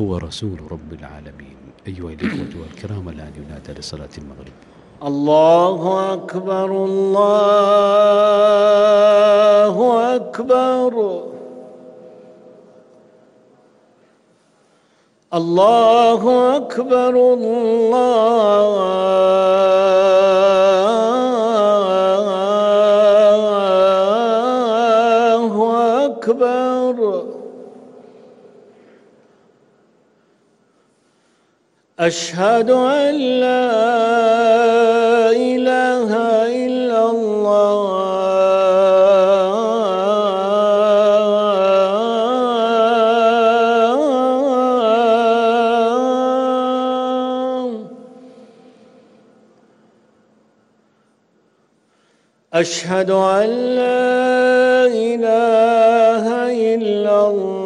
هو رسول رب العالمين. أيها الإخوة والكرام، الآن ينادى لصلاة المغرب. الله أكبر الله أكبر. الله أكبر الله أكبر. أشهد أن لا إله إلا الله. أشهد أن لا إله إلا الله.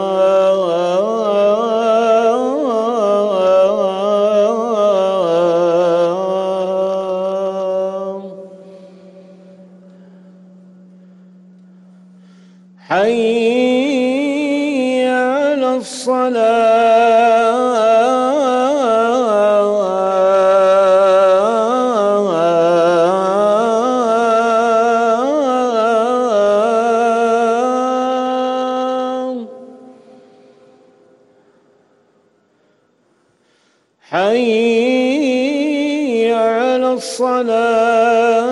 حي على الصلاة. حي على الصلاة.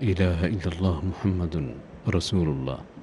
الہ الا اللہ محمد رسول اللہ